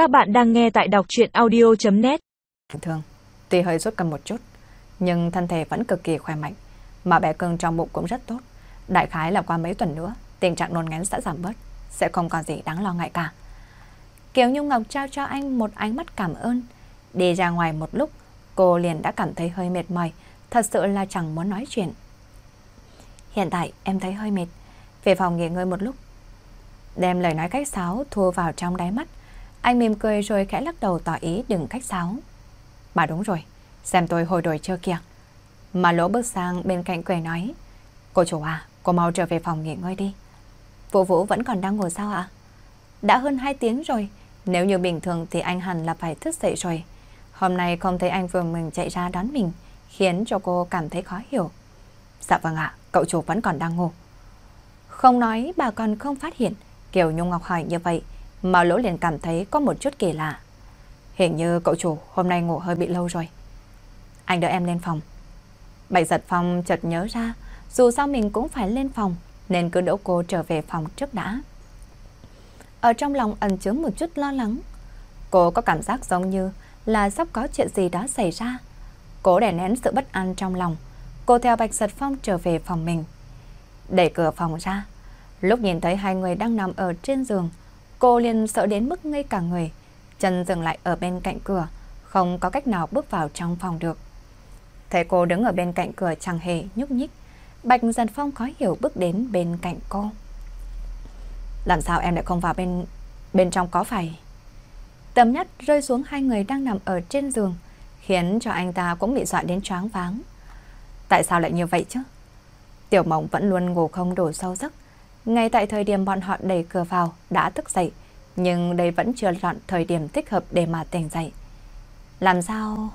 Các bạn đang nghe tại đọc chuyện audio.net Thường, tuy hơi sốt cầm một chút, nhưng thân thể vẫn cực kỳ khỏe mạnh, mà bé cưng trong bụng cũng rất tốt. Đại khái là qua mấy tuần nữa, tình trạng nôn ngén sẽ giảm bớt, sẽ không còn gì đáng lo ngại cả. Kiều Nhung Ngọc trao cho anh một ánh mắt cảm ơn. Đi ra ngoài một lúc, cô liền đã cảm thấy hơi mệt mỏi, thật sự là chẳng muốn nói chuyện. Hiện tại em thấy hơi mệt, về phòng nghỉ ngơi một lúc. Đem lời nói cách sáo thua vào trong đáy mắt, anh mỉm cười rồi khẽ lắc đầu tỏ ý đừng khách sáo. Bà đúng rồi, xem tôi hồi đổi chưa kìa. Mà lỗ bước sang bên cạnh quầy nói, cô chủ à, cô mau trở về phòng nghỉ ngơi đi. Vũ Vũ vẫn còn đang ngồi sao ạ? Đã hơn 2 tiếng rồi, nếu như bình thường thì anh hẳn là phải thức dậy rồi. Hôm nay không thấy anh vừa mình chạy ra đón mình, khiến cho cô cảm thấy khó hiểu. Dạ vâng ạ, cậu chủ vẫn còn đang ngủ. Không nói bà còn không phát hiện, Kiều Nhung Ngọc hỏi như vậy, Mao lỗ liền cảm thấy có một chút kỳ lạ. Hình như cậu chủ hôm nay ngủ hơi bị lâu rồi. Anh đỡ em lên phòng. Bạch giật phòng chợt nhớ ra, dù sao mình cũng phải lên phòng, nên cứ đỡ cô trở về phòng trước đã. Ở trong lòng ẩn chứa một chút lo lắng. Cô có cảm giác giống như là sắp có chuyện gì đó xảy ra. Cố đè nén sự bất an trong lòng. Cô theo Bạch Giật Phong trở về phòng mình. Đẩy cửa phòng ra. Lúc nhìn thấy hai người đang nằm ở trên giường, cô liền sợ đến mức ngây cả người. Chân dừng lại ở bên cạnh cửa, không có cách nào bước vào trong phòng được. Thấy cô đứng ở bên cạnh cửa chẳng hề nhúc nhích. Bạch dần Phong khó hiểu bước đến bên cạnh cô. Làm sao em lại không vào bên bên trong có phải? Tầm nhất rơi xuống hai người đang nằm ở trên giường, khiến cho anh ta cũng bị dọa đến choáng váng. Tại sao lại như vậy chứ? Tiểu mộng vẫn luôn ngủ không đủ sâu giấc. Ngay tại thời điểm bọn họ đẩy cửa vào, đã thức dậy, nhưng đây vẫn chưa chọn thời điểm thích hợp để mà tỉnh dậy. Làm sao?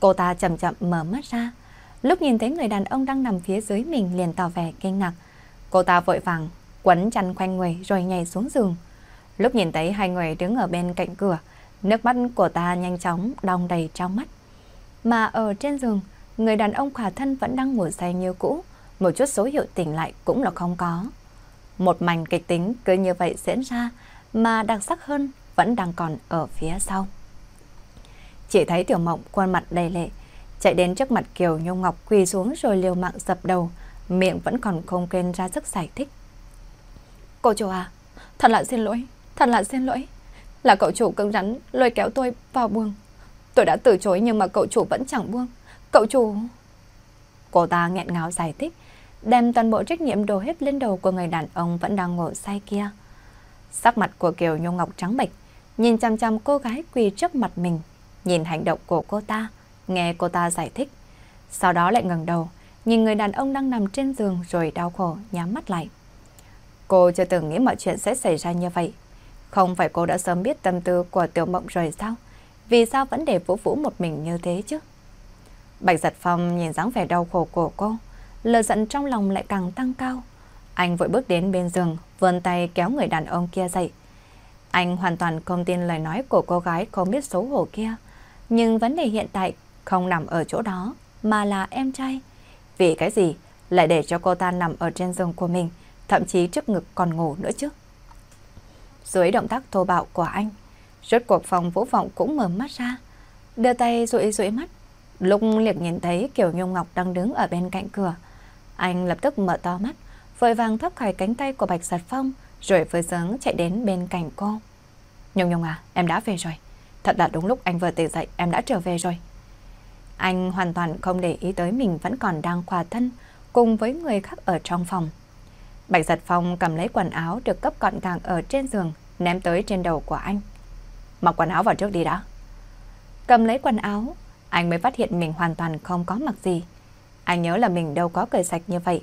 Cô ta chậm chậm mở mắt ra, lúc nhìn thấy người đàn ông đang nằm phía dưới mình liền tỏ vẻ kinh ngạc. Cô ta vội vàng quấn chăn quanh người rồi nhảy xuống giường. Lúc nhìn thấy hai người đứng ở bên cạnh cửa, nước mắt của ta nhanh chóng đong đầy trong mắt. Mà ở trên giường, người đàn ông khỏa thân vẫn đang ngủ say như cũ, một chút số hiệu tỉnh lại cũng là không có. Một mảnh kịch tính cứ như vậy diễn ra, mà đặc sắc hơn vẫn đang còn ở phía sau. Chỉ thấy tiểu mộng khuôn mặt đầy lệ, chạy đến trước mặt Kiều Nhung Ngọc quỳ xuống rồi liều mạng dập đầu, miệng vẫn còn không quên ra sức giải thích. Cô chủ à, thật là xin lỗi, thật là xin lỗi. Là cậu chủ cứng rắn lôi kéo tôi vào buông. Tôi đã từ chối nhưng mà cậu chủ vẫn chẳng buông. Cậu chủ... Cô ta nghẹn ngào giải thích, đem toàn bộ trách nhiệm đổ hết lên đầu của người đàn ông vẫn đang ngồi say kia. Sắc mặt của Kiều Nhung Ngọc trắng bệch, nhìn chăm chăm cô gái quỳ trước mặt mình, nhìn hành động của cô ta, nghe cô ta giải thích. Sau đó lại ngẩng đầu, nhìn người đàn ông đang nằm trên giường rồi đau khổ nhắm mắt lại. Cô chưa từng nghĩ mọi chuyện sẽ xảy ra như vậy. Không phải cô đã sớm biết tâm tư của tiểu mộng rồi sao? Vì sao vẫn để Vũ Vũ một mình như thế chứ? Bạch giật phong nhìn dáng vẻ đau khổ của cô, lờ giận trong lòng lại càng tăng cao. Anh vội bước đến bên giường, vươn tay kéo người đàn ông kia dậy. Anh hoàn toàn không tin lời nói của cô gái không biết xấu hổ kia. Nhưng vấn đề hiện tại không nằm ở chỗ đó, mà là em trai. Vì cái gì lại để cho cô ta nằm ở trên giường của mình? thậm chí trước ngực còn ngủ nữa chứ. Dưới động tác thô bạo của anh, rốt cuộc phòng vũ vọng cũng mở mắt ra, đưa tay rụi rụi mắt. Lúc liệt nhìn thấy Kiều Nhung Ngọc đang đứng ở bên cạnh cửa, anh lập tức mở to mắt, vội vàng thoát khỏi cánh tay của Bạch Giật Phong, rồi với sướng chạy đến bên cạnh cô. Nhung Nhung à, em đã về rồi. Thật là đúng lúc anh vừa tỉnh dậy, em đã trở về rồi. Anh hoàn toàn không để ý tới mình vẫn còn đang khỏa thân cùng với người khác ở trong phòng. Bạch giật phong cầm lấy quần áo được cấp gọn gàng ở trên giường, ném tới trên đầu của anh. Mặc quần áo vào trước đi đã. Cầm lấy quần áo, anh mới phát hiện mình hoàn toàn không có mặc gì. Anh nhớ là mình đâu có cởi sạch như vậy.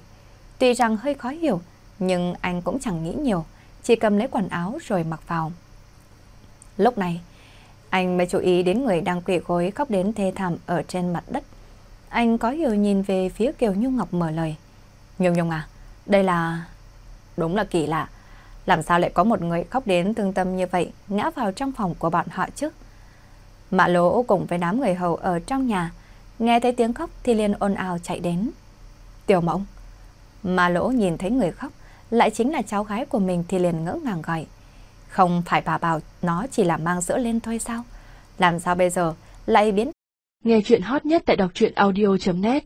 Tuy rằng hơi khó hiểu, nhưng anh cũng chẳng nghĩ nhiều, chỉ cầm lấy quần áo rồi mặc vào. Lúc này, anh mới chú ý đến người đang quỳ gối khóc đến thê thảm ở trên mặt đất. Anh có hiểu nhìn về phía Kiều Nhung Ngọc mở lời. Nhung Nhung à, đây là... Đúng là kỳ lạ. Làm sao lại có một người khóc đến thương tâm như vậy ngã vào trong phòng của bọn họ chứ? Mạ lỗ cùng với đám người hầu ở trong nhà, nghe thấy tiếng khóc thì liền ồn ào chạy đến. Tiểu mộng. mà lỗ nhìn thấy người khóc, lại chính là cháu gái của mình thì liền ngỡ ngàng gọi. Không phải bà bảo nó chỉ là mang sữa lên thôi sao? Làm sao bây giờ lại biến? Nghe chuyện hot nhất tại đọc truyện audio.net